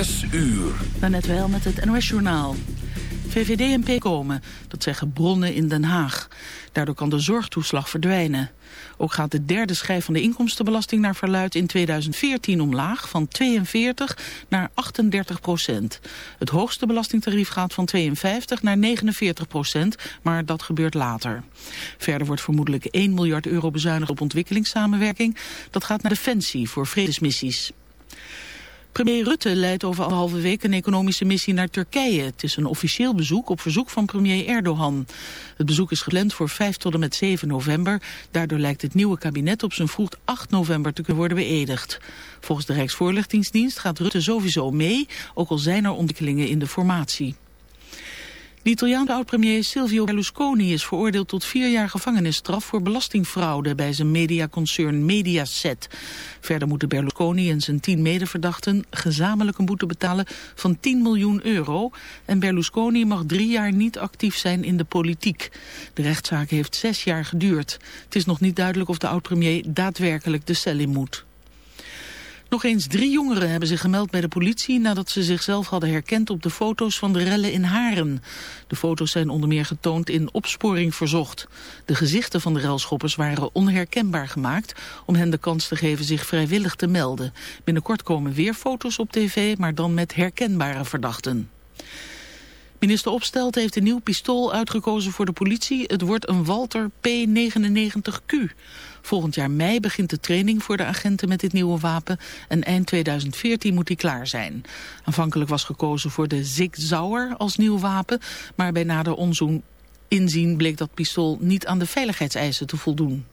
6 uur. net wel met het NOS-journaal. VVD en P komen, dat zeggen bronnen in Den Haag. Daardoor kan de zorgtoeslag verdwijnen. Ook gaat de derde schijf van de inkomstenbelasting naar verluid in 2014 omlaag van 42 naar 38 procent. Het hoogste belastingtarief gaat van 52 naar 49 procent, maar dat gebeurt later. Verder wordt vermoedelijk 1 miljard euro bezuinigd op ontwikkelingssamenwerking. Dat gaat naar Defensie voor vredesmissies. Premier Rutte leidt over anderhalve week een economische missie naar Turkije. Het is een officieel bezoek op verzoek van premier Erdogan. Het bezoek is gepland voor 5 tot en met 7 november. Daardoor lijkt het nieuwe kabinet op zijn vroeg 8 november te kunnen worden beëdigd. Volgens de Rijksvoorlichtingsdienst gaat Rutte sowieso mee, ook al zijn er ontwikkelingen in de formatie. De Italiaanse oud-premier Silvio Berlusconi is veroordeeld tot vier jaar gevangenisstraf voor belastingfraude bij zijn mediaconcern Mediaset. Verder moeten Berlusconi en zijn tien medeverdachten gezamenlijk een boete betalen van 10 miljoen euro. En Berlusconi mag drie jaar niet actief zijn in de politiek. De rechtszaak heeft zes jaar geduurd. Het is nog niet duidelijk of de oud-premier daadwerkelijk de cel in moet. Nog eens drie jongeren hebben zich gemeld bij de politie nadat ze zichzelf hadden herkend op de foto's van de rellen in Haren. De foto's zijn onder meer getoond in opsporing verzocht. De gezichten van de relschoppers waren onherkenbaar gemaakt om hen de kans te geven zich vrijwillig te melden. Binnenkort komen weer foto's op tv, maar dan met herkenbare verdachten. Minister Opstelt heeft een nieuw pistool uitgekozen voor de politie. Het wordt een Walter P99Q. Volgend jaar mei begint de training voor de agenten met dit nieuwe wapen en eind 2014 moet die klaar zijn. Aanvankelijk was gekozen voor de Zig Zauer als nieuw wapen, maar bij nader onzoen inzien bleek dat pistool niet aan de veiligheidseisen te voldoen.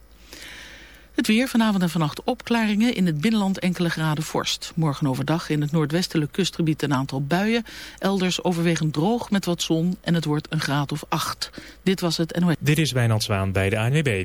Het weer vanavond en vannacht opklaringen. In het binnenland enkele graden vorst. Morgen overdag in het noordwestelijk kustgebied een aantal buien. Elders overwegend droog met wat zon en het wordt een graad of acht. Dit was het NOS. Dit is Wijnand Zwaan bij de ANWB.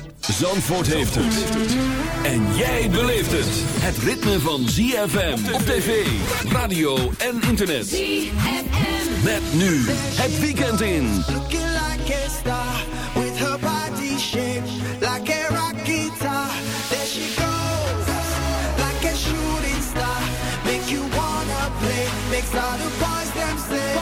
Zandvoort heeft het. En jij beleeft het. Het ritme van ZFM op tv, radio en internet. ZFM. Met nu het weekend in. Looking like a star with her body shaped like a rock guitar. There she goes, like a shooting star. Make you wanna play, makes all the boys them say.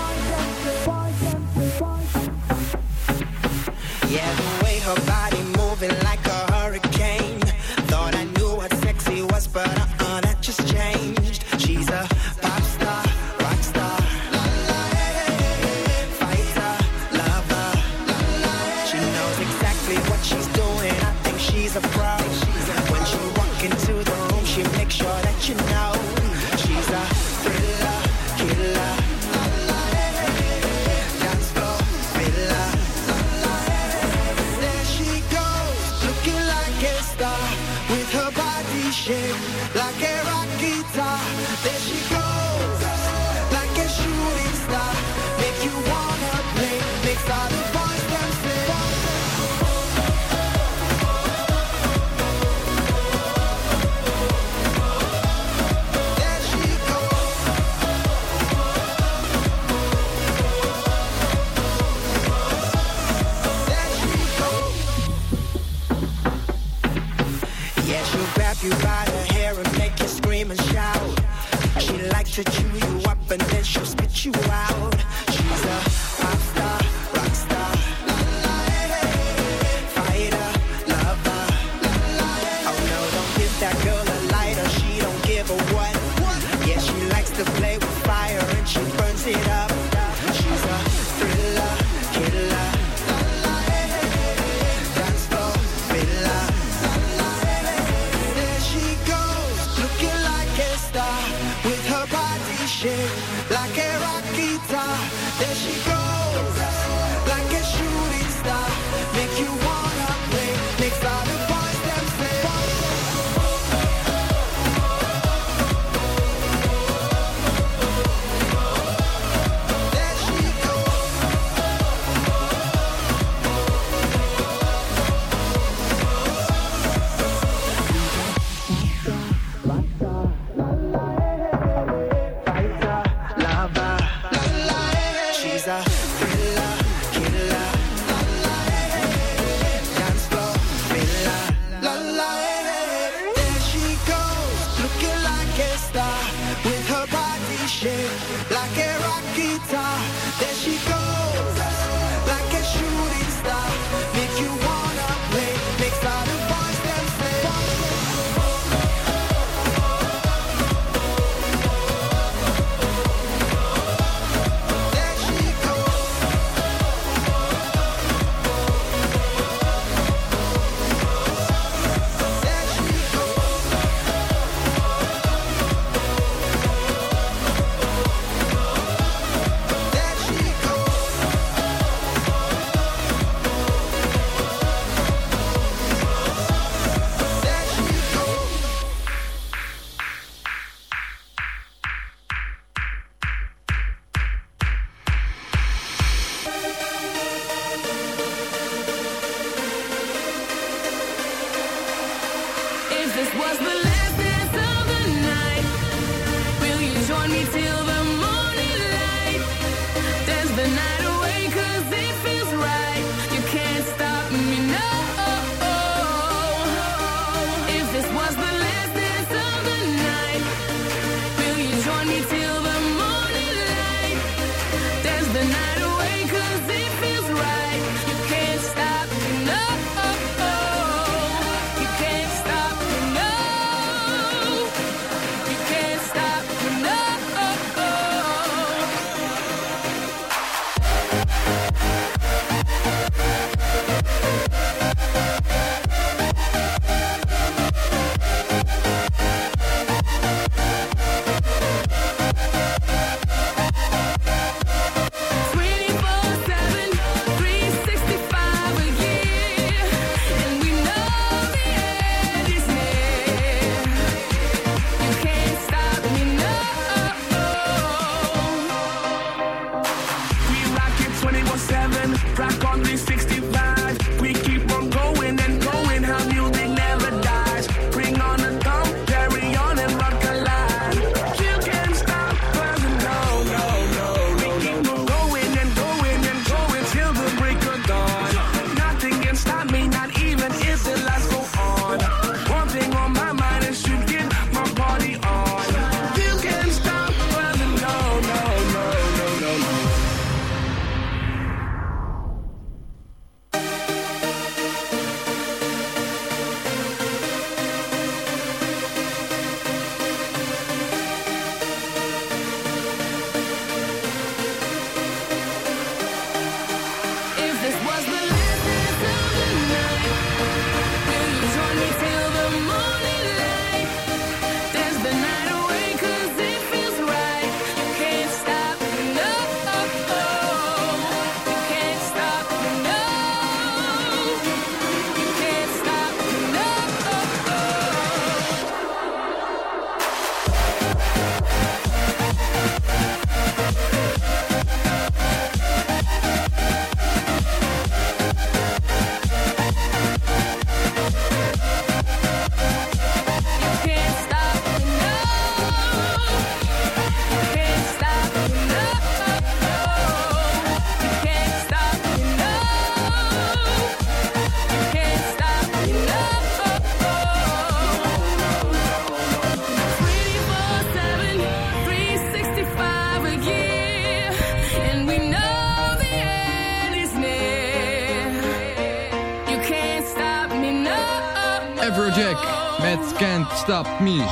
Can't Stop Me.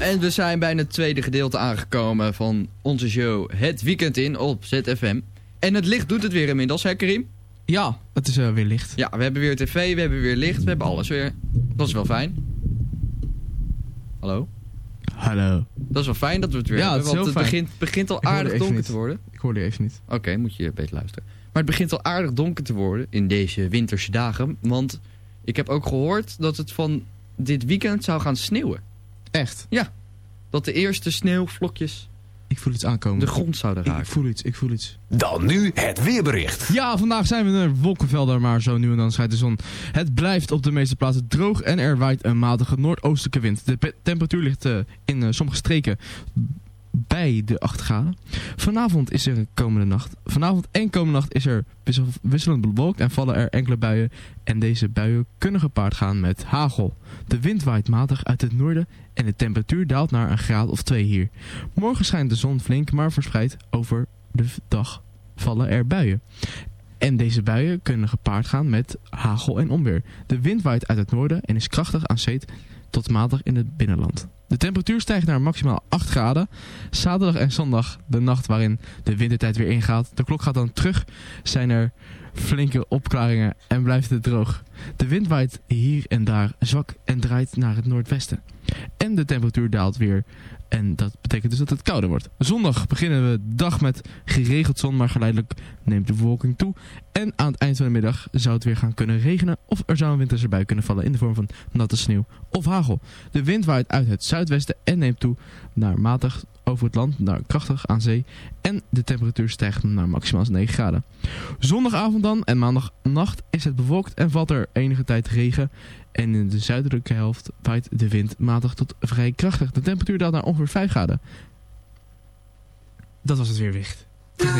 En we zijn bij het tweede gedeelte aangekomen van onze show Het Weekend In op ZFM. En het licht doet het weer inmiddels, hè Karim? Ja, het is eh, weer licht. Ja, we hebben weer tv, we hebben weer licht, we hebben alles weer. Dat is wel fijn. Hallo? Hallo. Dat is wel fijn dat we het weer Ja, hebben, het is want heel het fijn. begint, begint al hoorde aardig donker niet. te worden. Ik hoorde je even niet. Oké, moet je beter luisteren. Maar het begint al aardig donker te worden in deze winterse dagen. Want ik heb ook gehoord dat het van dit weekend zou gaan sneeuwen. Echt? Ja. Dat de eerste sneeuwvlokjes Ik voel iets aankomen. de grond zouden Ik, ik raken. voel iets, ik voel iets. Dan nu het weerbericht. Ja, vandaag zijn we er wolkenvelden, maar zo nu en dan schijnt de zon. Het blijft op de meeste plaatsen droog en er waait een matige noordoostelijke wind. De pe- temperatuur ligt eh, in eh, sommige streken bij de 8 graden. Vanavond is er een komende nacht. Vanavond en komende nacht is er wissel- wisselend bewolkt en vallen er enkele buien. En deze buien kunnen gepaard gaan met hagel. De wind waait matig uit het noorden en de temperatuur daalt naar een graad of 2 hier. Morgen schijnt de zon flink, maar verspreid over de dag vallen er buien. En deze buien kunnen gepaard gaan met hagel en onweer. De wind waait uit het noorden en is krachtig aan zee tot matig in het binnenland. De temperatuur stijgt naar maximaal 8 graden. Zaterdag en zondag, de nacht waarin de wintertijd weer ingaat. De klok gaat dan terug, zijn er flinke opklaringen en blijft het droog. De wind waait hier en daar zwak en draait naar het noordwesten. En de temperatuur daalt weer en dat betekent dus dat het kouder wordt. Zondag beginnen we de dag met geregeld zon, maar geleidelijk neemt de bewolking toe. En aan het eind van de middag zou het weer gaan kunnen regenen of er zou een winterse bui kunnen vallen in de vorm van natte sneeuw of hagel. De wind waait uit het zuidwesten en neemt toe naar matig over het land, naar krachtig aan zee. En de temperatuur stijgt naar maximaal 9 graden. Zondagavond dan en maandagnacht is het bewolkt en valt er enige tijd regen. En in de zuidelijke helft waait de wind matig tot vrij krachtig. De temperatuur daalt naar ongeveer 5 graden. Dat was het weerwicht. Terug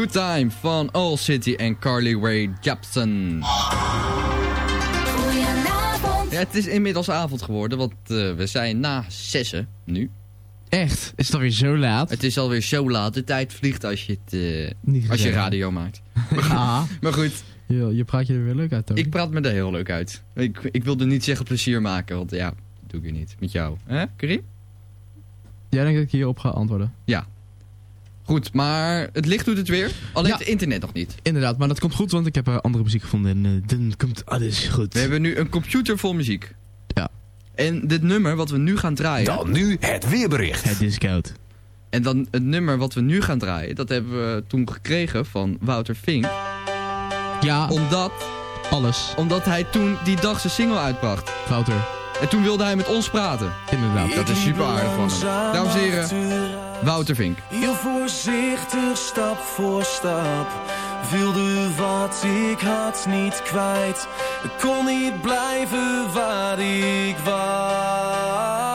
Good Time van All City en Carly Rae Jepsen. Ja, het is inmiddels avond geworden, want eh, we zijn na zessen nu. Echt? Is het alweer zo laat? Het is alweer zo laat. De tijd vliegt als je, het, eh, Niet als je radio maakt. Ja. Maar goed, Je, je praat je er weer leuk uit, Toon. ik praat me er heel leuk uit. Ik, ik wilde niet zeggen plezier maken, want ja, dat doe ik niet. Met jou. Hè, Karim? Jij denkt dat ik hierop ga antwoorden? Ja. Goed, maar het licht doet het weer. Alleen Ja. het internet nog niet. Inderdaad, maar dat komt goed, want ik heb eh, andere muziek gevonden en eh, dan komt alles goed. We hebben nu een computer vol muziek. Ja. En dit nummer wat we nu gaan draaien... Dan nu het weerbericht. Het is koud. En dan het nummer wat we nu gaan draaien... dat hebben we toen gekregen van Wouter Fink. Ja, Omdat, alles. omdat hij toen die dag zijn single uitbracht. Wouter, En toen wilde hij met ons praten. inderdaad. Dat is super aardig van hem. Dames en heren, Wouter Vink. Heel voorzichtig, stap voor stap. Wilde wat ik had niet kwijt. Kon niet blijven waar ik was.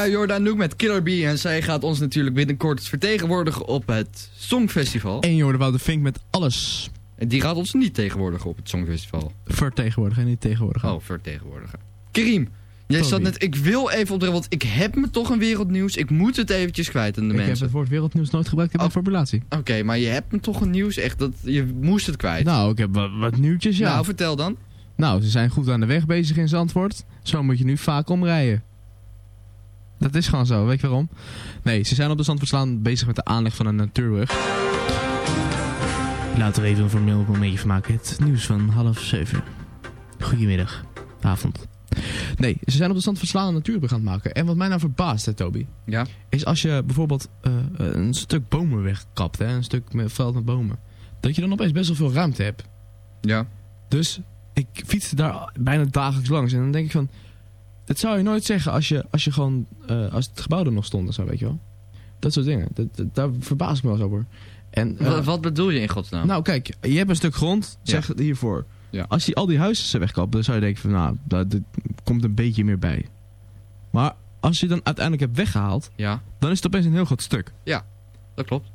Ja, Jorda Noek met Killer Bee. En zij gaat ons natuurlijk binnenkort vertegenwoordigen op het Songfestival. En Jordan Wouter Fink met alles En die gaat ons niet tegenwoordigen op het Songfestival. vertegenwoordigen en niet tegenwoordigen. Oh, vertegenwoordigen. Karim, jij zat net... Ik wil even opdringen, want ik heb me toch een wereldnieuws. Ik moet het eventjes kwijt aan de ik heb mensen. het woord wereldnieuws nooit gebruikt in mijn Oh. formulatie. Oké, maar je hebt me toch een nieuws. Echt, dat, je moest het kwijt. Nou, ik heb wat, wat nieuwtjes, ja. Nou, vertel dan. Nou, ze zijn goed aan de weg bezig in Zandvoort. Zo moet je nu vaak omrijden. Dat is gewoon zo, weet je waarom? Nee, ze zijn op de Zandvoortslaan bezig met de aanleg van een natuurbrug. Laten we even een formeel momentje van maken. Het nieuws van half zeven. Goedemiddag. Avond. Nee, ze zijn op de Zandvoortslaan een natuurbrug aan het maken. En wat mij nou verbaast, hè, Toby, Ja? is als je bijvoorbeeld eh, een stuk bomen wegkapt, hè, een stuk met veld met bomen, dat je dan opeens best wel veel ruimte hebt. Ja. Dus ik fietste daar bijna dagelijks langs. En dan denk ik van... Dat zou je nooit zeggen als, je, als, je gewoon, eh, als het gebouw er nog stond en zo, weet je wel. Dat soort dingen. Dat, dat- daar verbaas ik me wel eens over. En, eh, Wat, wat bedoel je in godsnaam? nou kijk, je hebt een stuk grond, zeg hiervoor. Ja. Als die al die huizen ze wegkappen, dan zou je denken van... Nou, daar daar komt een beetje meer bij. Maar als je dan uiteindelijk hebt weggehaald, Ja, dan is het opeens een heel groot stuk. dat klopt.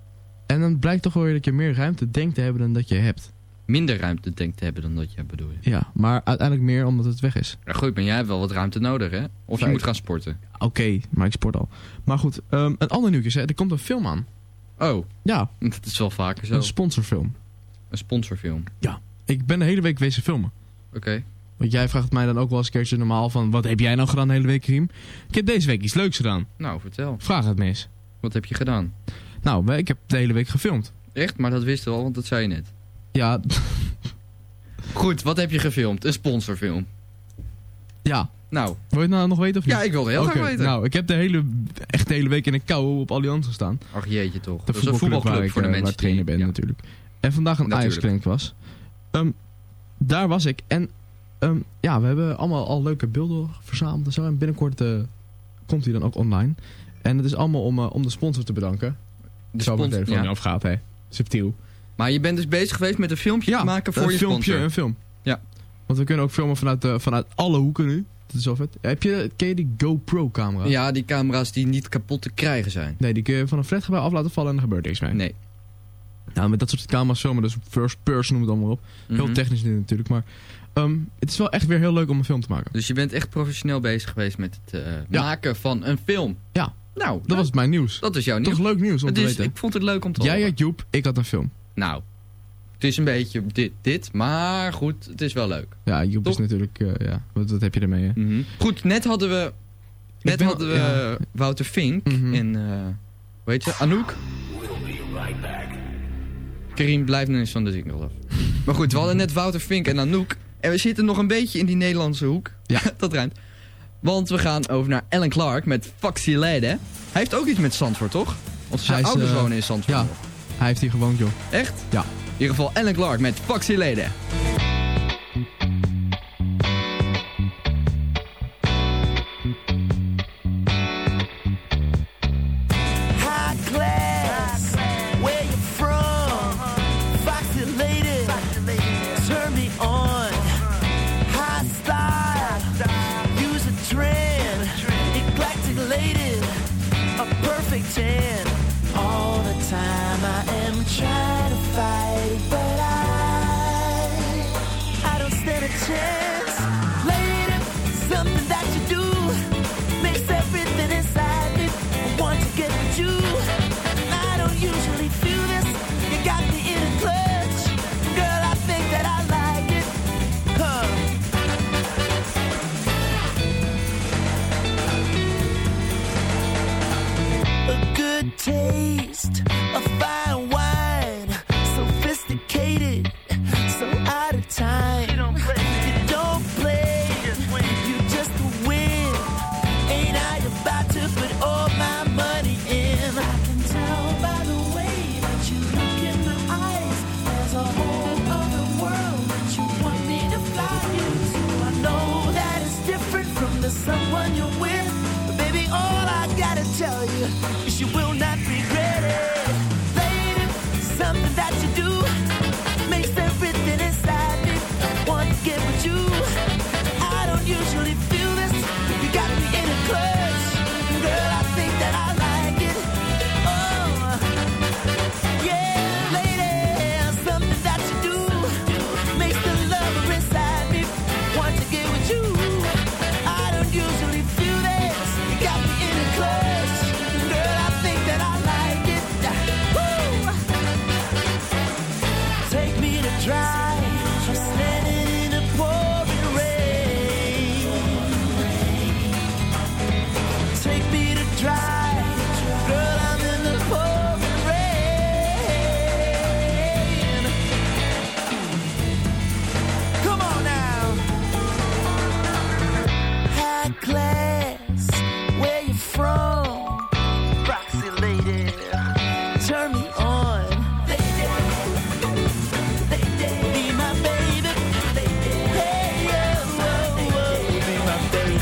En dan blijkt toch wel weer dat je meer ruimte denkt te hebben dan dat je hebt. Minder ruimte denkt te hebben dan dat je bedoel je. Ja, maar uiteindelijk meer omdat het weg is. Ja, goed, maar jij hebt wel wat ruimte nodig, hè? Of je moet gaan sporten. Oké, maar ik sport al. Maar goed, ehm, een ander nieuwtje. Hè. Er komt een film aan. Oh, Ja, dat is wel vaker zo. een sponsorfilm. Een sponsorfilm. Ik ben de hele week wezen filmen. Oké. Want jij vraagt mij dan ook wel eens een keertje normaal van... Wat heb jij nou gedaan de hele week, Riem? Ik heb deze week iets leuks gedaan. Nou, vertel. Vraag het me eens. Wat heb je gedaan? Nou, ik heb de hele week gefilmd. Echt? Maar dat wisten we al, want dat zei je net. Ja, Goed, wat heb je gefilmd? Een sponsorfilm. ja. Nou, Wil je het nou nog weten of niet? ja, ik wilde heel graag weten. Nou, ik heb de hele, echt de hele week in een kou op Allianz gestaan. Ach jeetje toch. De dat is een voetbalclub waar ik, voor de eh, mensen waar trainer ben ja. natuurlijk. En vandaag een. Ajax-clinic was. Ehm, daar was ik. En ehm, ja, we hebben allemaal al leuke beelden verzameld en zo. En binnenkort eh, komt hij dan ook online. En het is allemaal om, eh, om de sponsor te bedanken. De zo waar het spons- even van ja. je afgaat, hè. Subtiel. Maar je bent dus bezig geweest met een filmpje te maken voor je filmpje, sponsor. een film. Ja. Want we kunnen ook filmen vanuit, eh, vanuit alle hoeken nu. Dat is wel vet. Heb je, ken je die GoPro-camera? Ja, die camera's die niet kapot te krijgen zijn. Nee, die kun je van een flatgebouw af laten vallen en er gebeurt niks mee. Nee. Nou, met dat soort camera's filmen, dus first person noem het allemaal op. Heel Mhm. technisch nu natuurlijk, maar ehm, het is wel echt weer heel leuk om een film te maken. Dus je bent echt professioneel bezig geweest met het eh, Ja. maken van een film. Ja. Nou, Dat was mijn nieuws. dat is jouw nieuws. Toch leuk nieuws om te Dus weten. ik vond het leuk om te Jij horen. had Joep, ik had een film. Nou, het is een beetje dit, dit, maar goed, het is wel leuk. Ja, Joep is natuurlijk, eh, ja, wat, wat heb je ermee, hè? Goed, net hadden we, net ben- hadden we ja. Wouter Fink Mhm. en, eh hoe heet ze, Anouk. Karim blijft nu eens van de jingle af. maar goed, we hadden net Wouter Fink en Anouk. En we zitten nog een beetje in die Nederlandse hoek. Ja. dat ruimt. Want we gaan over naar Alan Clark met Foxy Lady. Hij heeft ook iets met Zandvoort, toch? Want zijn Hij is, ouders eh, wonen in Zandvoort. ja. Hij heeft hier gewoond, joh. Echt? Ja. In ieder geval Alan Clark met Foxy Lady.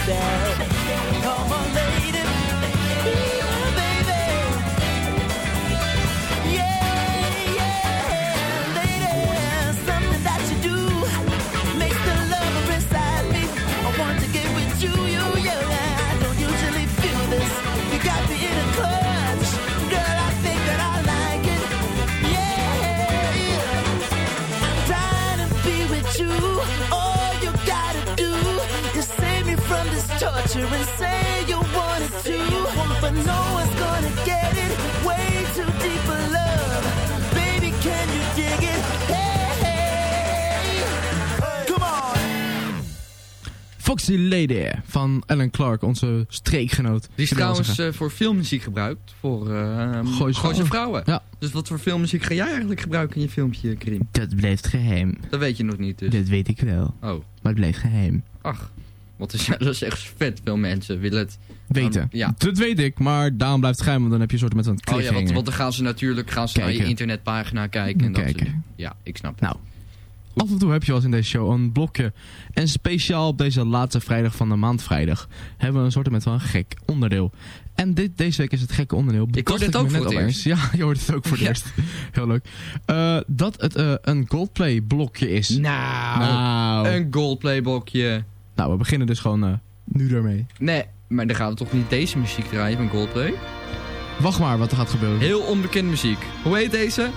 bed. And say you wanted to, but no one's gonna get it. Way too deep for love. Baby, can you dig it? Hey, hey. Come on. Foxy Lady van Alan Clark, onze streekgenoot. Die is trouwens eh, voor filmmuziek gebruikt. Voor eh Gooise Gooise vrouwen. vrouwen. Ja. Dus wat voor filmmuziek ga jij eigenlijk gebruiken in je filmpje, Karim? Dat blijft geheim. Dat weet je nog niet dus. Dat weet ik wel. Oh, Maar het blijft geheim. ach. Want er zijn dus echt vet veel mensen willen het... Weten. Um, ja. Dat weet ik, maar daarom blijft het geheim, want dan heb je een soort met een Oh ja, want, want dan gaan ze natuurlijk gaan ze naar je internetpagina kijken. En dat Kijken. ja, ik snap het. Nou, af en toe heb je wel eens in deze show een blokje. En speciaal op deze laatste vrijdag van de maand vrijdag hebben we een soort met wel een gek onderdeel. En dit, deze week is het gekke onderdeel. Ik hoor bedacht dit me ook voor het eens. Ja, je hoort het ook voor het Ja. eerst. Heel leuk. Eh, dat het eh, een Goldplay blokje is. Nou, Nou. een Goldplay-blokje. Nou, we beginnen dus gewoon eh, nu ermee. Nee, maar dan gaan we toch niet deze muziek draaien van Goldplay? Wacht maar wat er gaat gebeuren. Heel onbekende muziek. Hoe heet deze?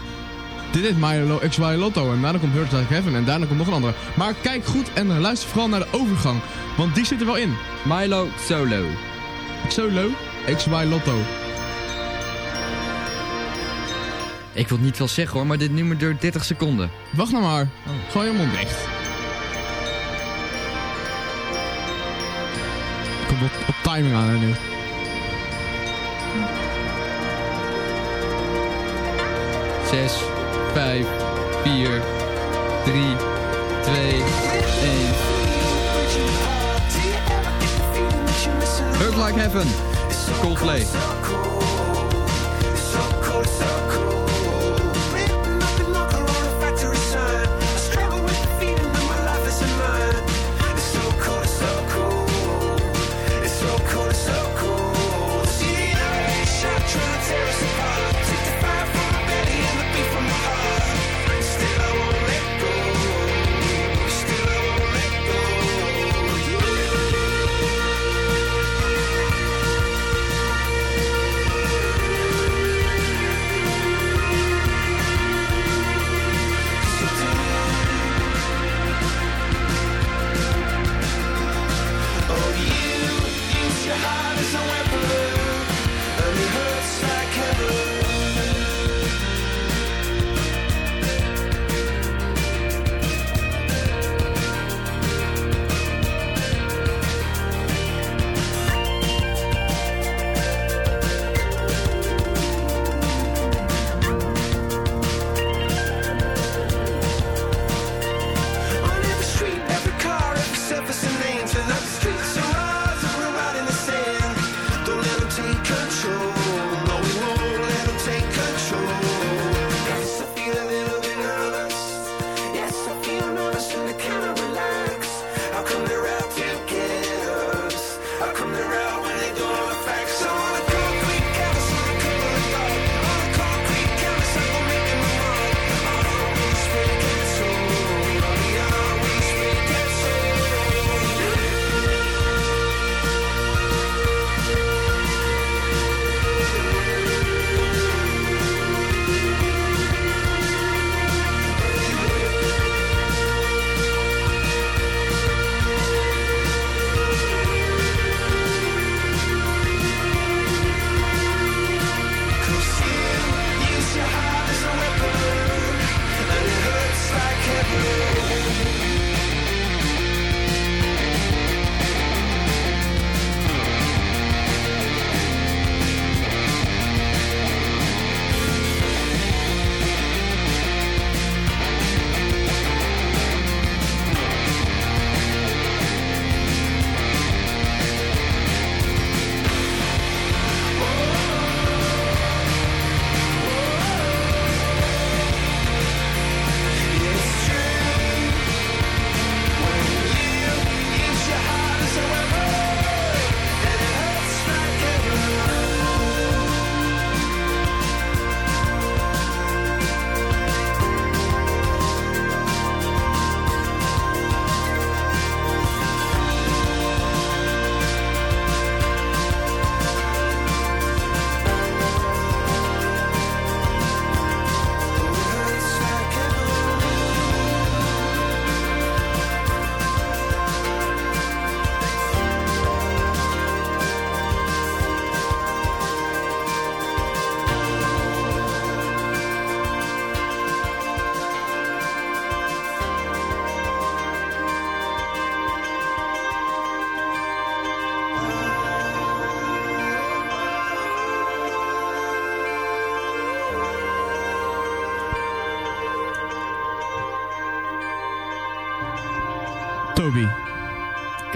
Dit is Milo XY Lotto en daarna komt Hurt Like Heaven en daarna komt nog een andere. Maar kijk goed en luister vooral naar de overgang, want die zit er wel in. Milo Solo. Solo, XY Lotto. Ik wil het niet veel zeggen hoor, maar dit nummer duurt 30 seconden. Wacht nou maar. Gooi je mond dicht. Op, timing aan hè, nu. Zes, vijf, vier, drie, twee, één. Hurt Like Heaven. Coldplay.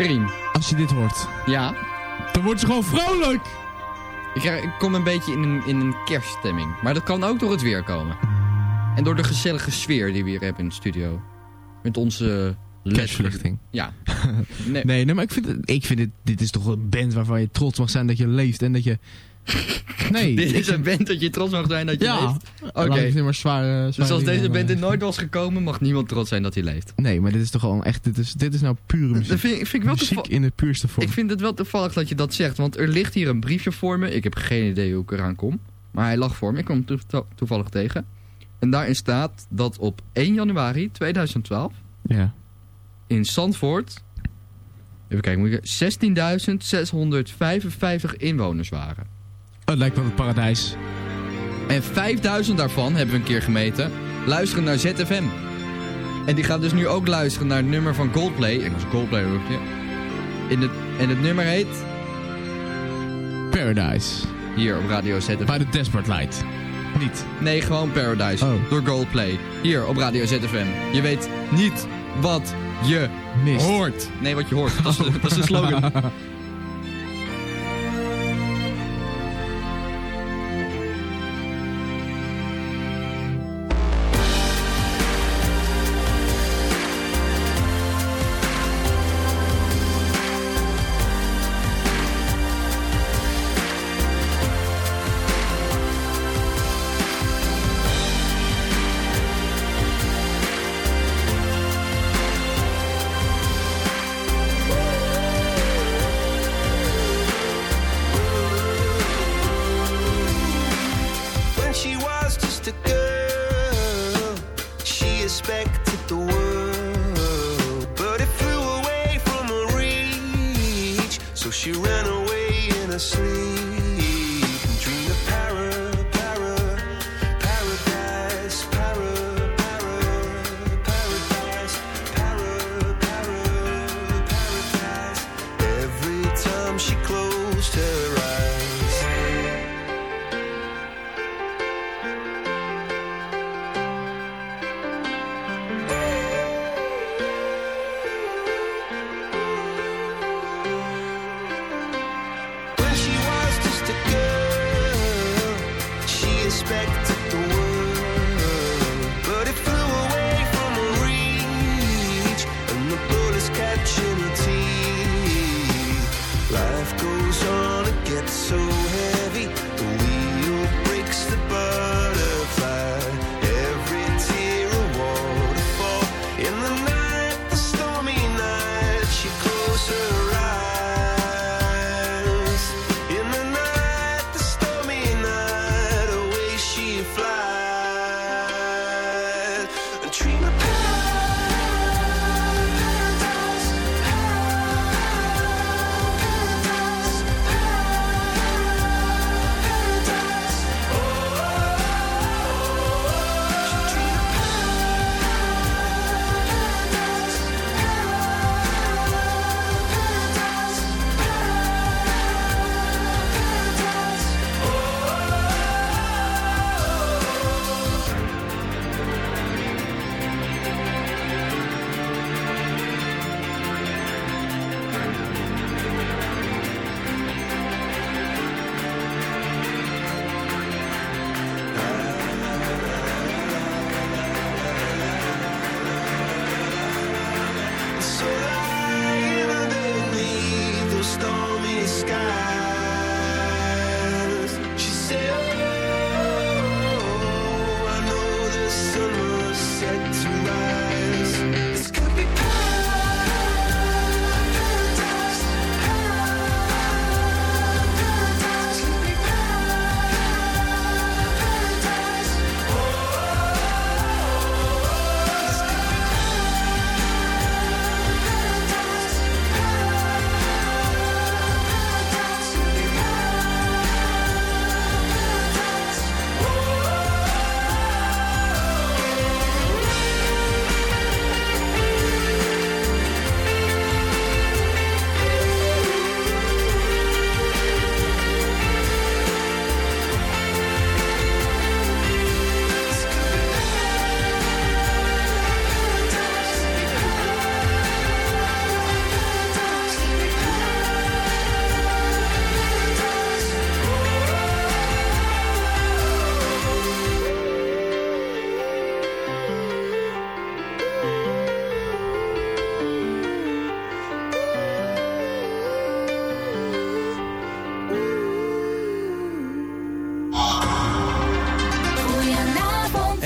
Karim. als je dit hoort, Ja? dan word je gewoon vrolijk! Ik, ik kom een beetje in een, in een kerststemming. Maar dat kan ook door het weer komen. En door de gezellige sfeer die we hier hebben in de studio. Met onze... Kerstverlichting. Ja. Nee, nee, maar ik vind, ik vind het, dit is toch een band waarvan je trots mag zijn dat je leeft en dat je... Nee. Dit is een band dat je trots mag zijn dat je Ja. leeft. Oké. Zwaar, eh, Dus als deze band eh, er nooit was gekomen, mag niemand trots zijn dat hij leeft. Nee, maar dit is toch gewoon echt, dit is, dit is nou pure muziek. Dat vind, ik- vind ik wel muziek in de puurste vorm. Ik vind het wel toevallig dat je dat zegt, want er ligt hier een briefje voor me. Ik heb geen idee hoe ik eraan kom. Maar hij lag voor me, ik kwam hem toe- toevallig tegen. En daarin staat dat op 1 januari 2012 Ja. in Zandvoort... Even kijken, moet ik 16.655 inwoners waren. Het lijkt wel het paradijs. En 5000 daarvan, hebben we een keer gemeten, luisteren naar ZFM. En die gaat dus nu ook luisteren naar het nummer van Goldplay. Ik was Goldplay ook, ja. In het, en het nummer heet... Paradise. Hier op Radio ZFM. Bij de Desperate Light. Niet. Nee, gewoon Paradise. Oh. Door Goldplay. Hier op Radio ZFM. Je weet niet wat je Mist. hoort. Nee, wat je hoort. Dat is, de- dat is de slogan.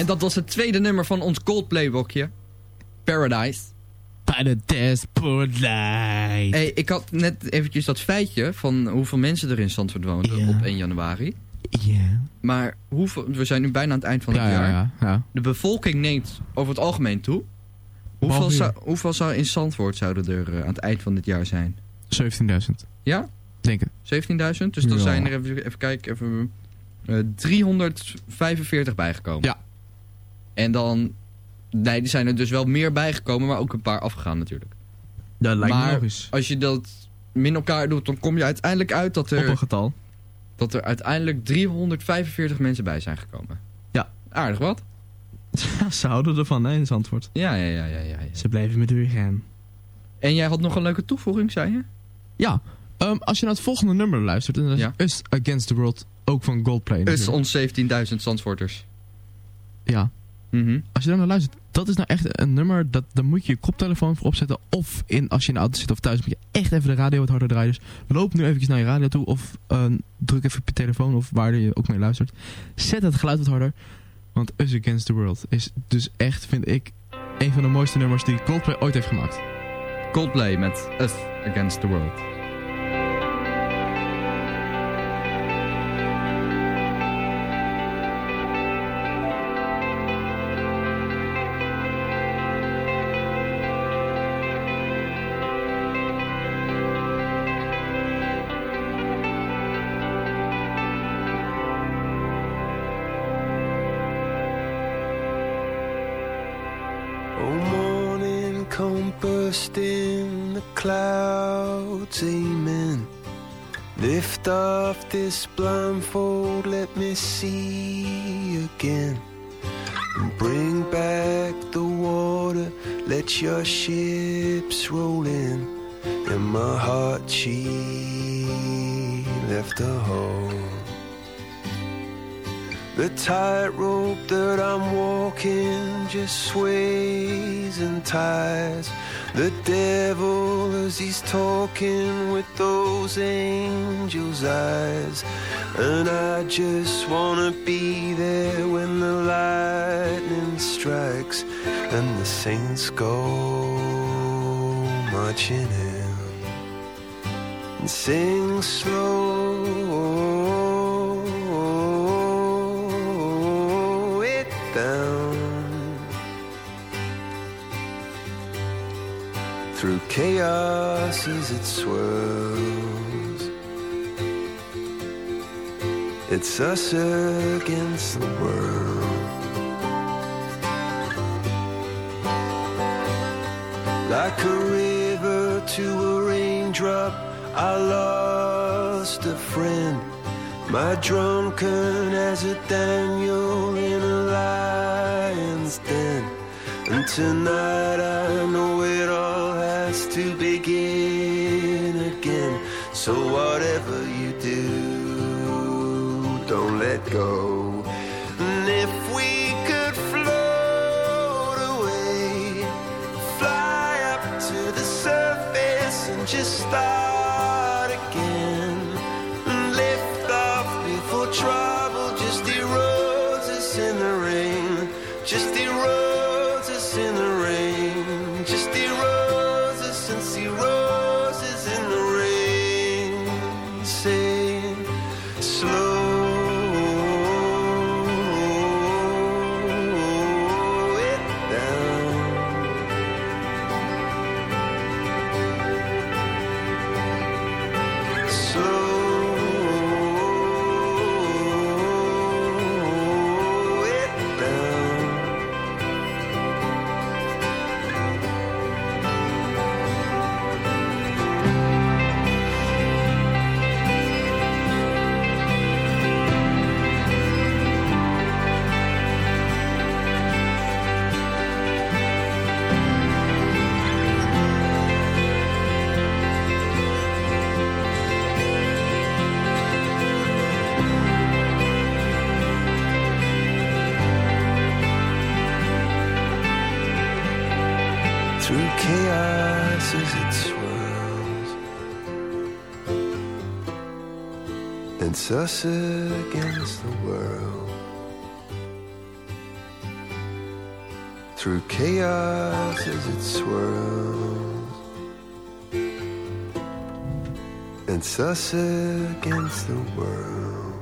En dat was het tweede nummer van ons Coldplay-blokje. Paradise. Paradise, Paradise. Hey, ik had net eventjes dat feitje van hoeveel mensen er in Zandvoort woonden op 1 januari. Ja. Maar hoeveel, we zijn nu bijna aan het eind van het Ja, ja, jaar. ja, ja. De bevolking neemt over het algemeen toe. Hoeveel, zou, hoeveel zou in Zandvoort zouden er eh, aan het eind van dit jaar zijn? 17.000. Ja? Denk het. 17.000? Dus dan zijn er, even, even kijken, even, eh, 345 bijgekomen. Ja. En dan, nee, die zijn er dus wel meer bijgekomen, maar ook een paar afgegaan natuurlijk. Dat lijkt me maar logisch. als je dat min elkaar doet, dan kom je uiteindelijk uit dat Op een er, getal. dat er uiteindelijk 345 mensen bij zijn gekomen. Ja. Aardig wat? Ja, ze houden ervan, hè, in Zandvoort. Ja, ja, ja, ja, ja. Ze blijven met u gaan. En jij had nog een leuke toevoeging, zei je? Ja, ehm, als je naar het volgende nummer luistert, en dat is. Us Against the World, ook van Goldplay. Natuurlijk. ons 17.000 Zandvoorters. Ja. Mhm. Als je daar naar luistert, dat is nou echt een nummer, dat, daar moet je je koptelefoon voor opzetten. Of in, als je in de auto zit of thuis, moet je echt even de radio wat harder draaien. Dus loop nu eventjes naar je radio toe of eh, druk even op je telefoon of waar je ook mee luistert. Zet het geluid wat harder, want Us Against the World is dus echt, vind ik, een van de mooiste nummers die Coldplay ooit heeft gemaakt. Coldplay met Us Against the World. Oh, morning come bursting the clouds, amen. Lift off this blindfold, let me see again. Bring back the water, let your ships roll in. And my heart, she left her home. The tightrope that I'm walking just sways and ties. The devil as he's talking with those angels' eyes. And I just wanna be there when the lightning strikes and the saints go marching in. And sing slow through chaos as it swirls. It's us against the world. Like a river to a raindrop, I lost a friend. My drunken as a Daniel in a lion's den. And tonight I know it all has to begin again. So whatever you do, don't let go. And if we could float away, fly up to the surface and just start again. Us against the world. through chaos as it swirls. It's us against the world.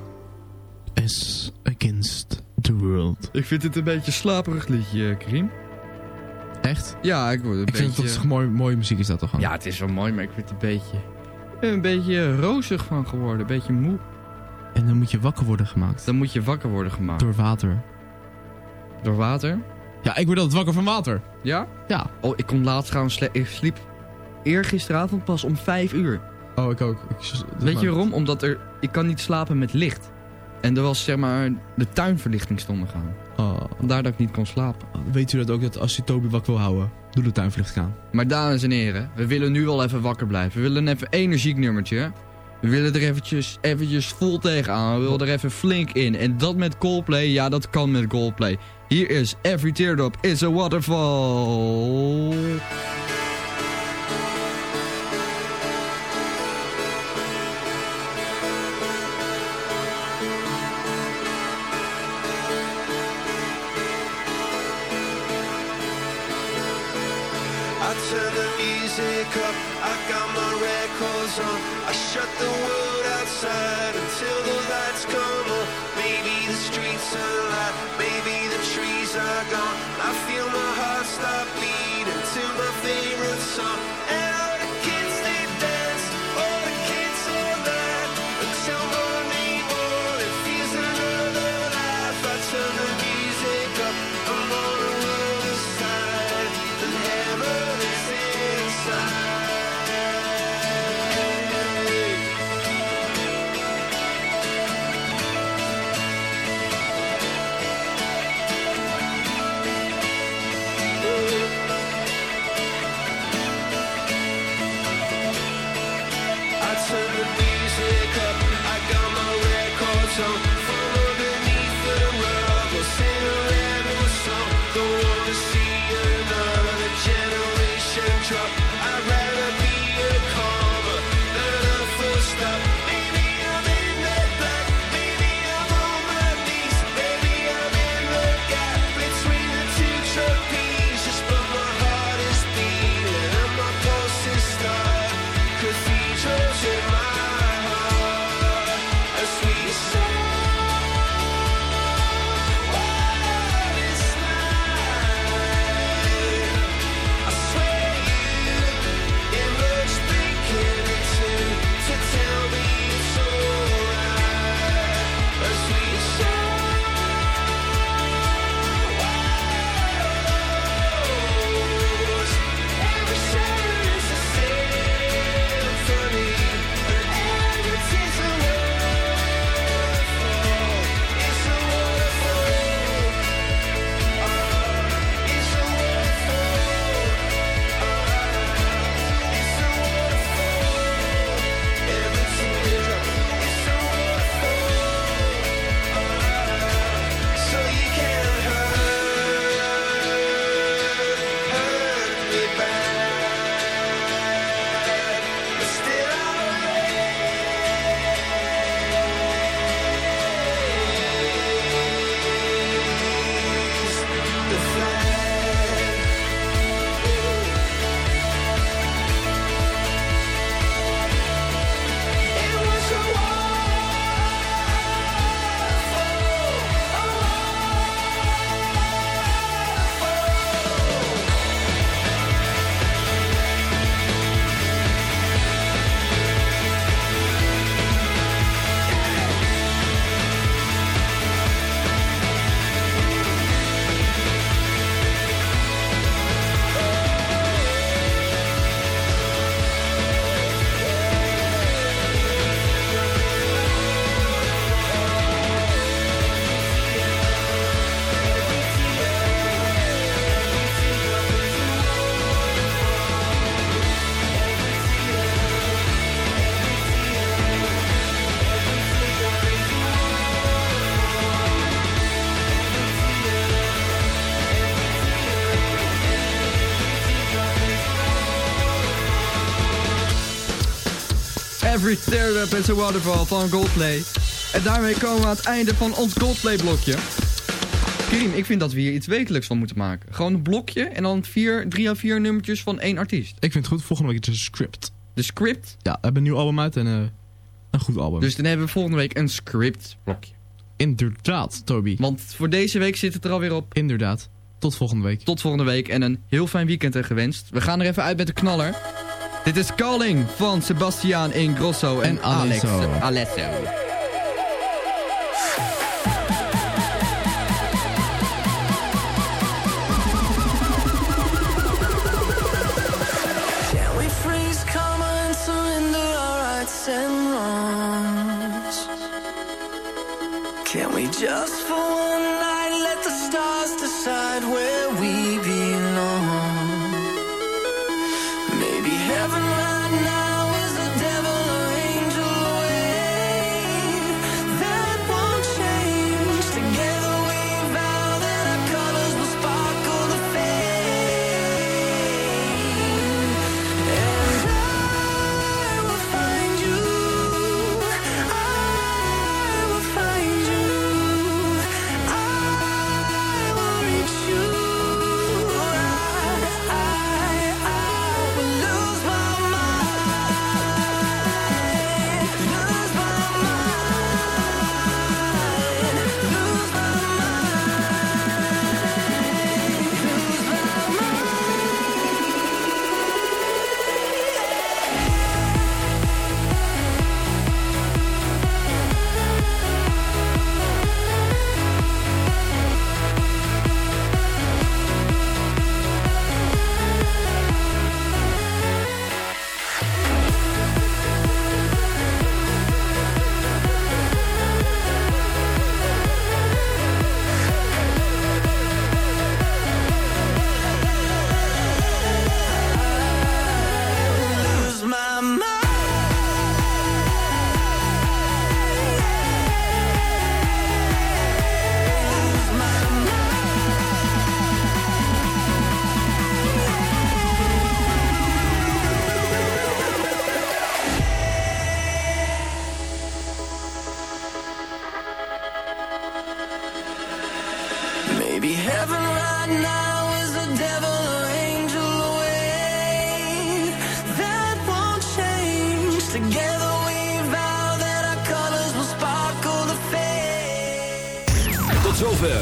As against the world. Ik vind het een beetje een slaperig liedje, Karim. Echt? Ja, ik word een Ik beetje... vind het toch mooi, mooie muziek is dat toch? Ja, het is wel mooi, maar ik vind het een beetje... Ik ben een beetje rozig van geworden, een beetje moe. En dan moet je wakker worden gemaakt. Dan moet je wakker worden gemaakt. Door water. Door water? Ja, ik word altijd wakker van water. Ja? Ja. Oh, ik kon laatst gaan sle- Ik sliep eergisteravond pas om vijf uur. Oh, ik ook. Ik, Weet je waarom? Omdat er... Ik kan niet slapen met licht. En er was zeg maar... De tuinverlichting stond nog aan. Oh. Vandaar dat ik niet kon slapen. Weet u dat ook, dat als je Toby wakker wil houden, doe de tuinvlucht aan. Maar dames en heren, we willen nu wel even wakker blijven. We willen even een energiek nummertje. We willen er eventjes, eventjes vol tegenaan. We willen er even flink in. En dat met Coldplay, ja dat kan met Coldplay. Hier is Every Teardrop is a Waterfall. I I got my records on. I shut the world Teardrop is a Waterfall van Goldplay. En daarmee komen we aan het einde van ons Goldplay blokje. Karim, ik vind dat we hier iets wekelijks van moeten maken. Gewoon een blokje en dan vier, drie à vier nummertjes van één artiest. Ik vind het goed. Volgende week is een script. De script? Ja, we hebben een nieuw album uit en eh, een goed album. Dus dan hebben we volgende week een script blokje. Inderdaad, Toby. Want voor deze week zit het er alweer op. Inderdaad. Tot volgende week. Tot volgende week en een heel fijn weekend gewenst. We gaan er even uit met de knaller. Dit is Calling van Sebastian Ingrosso en, En Alex Alesso. Can we freeze, come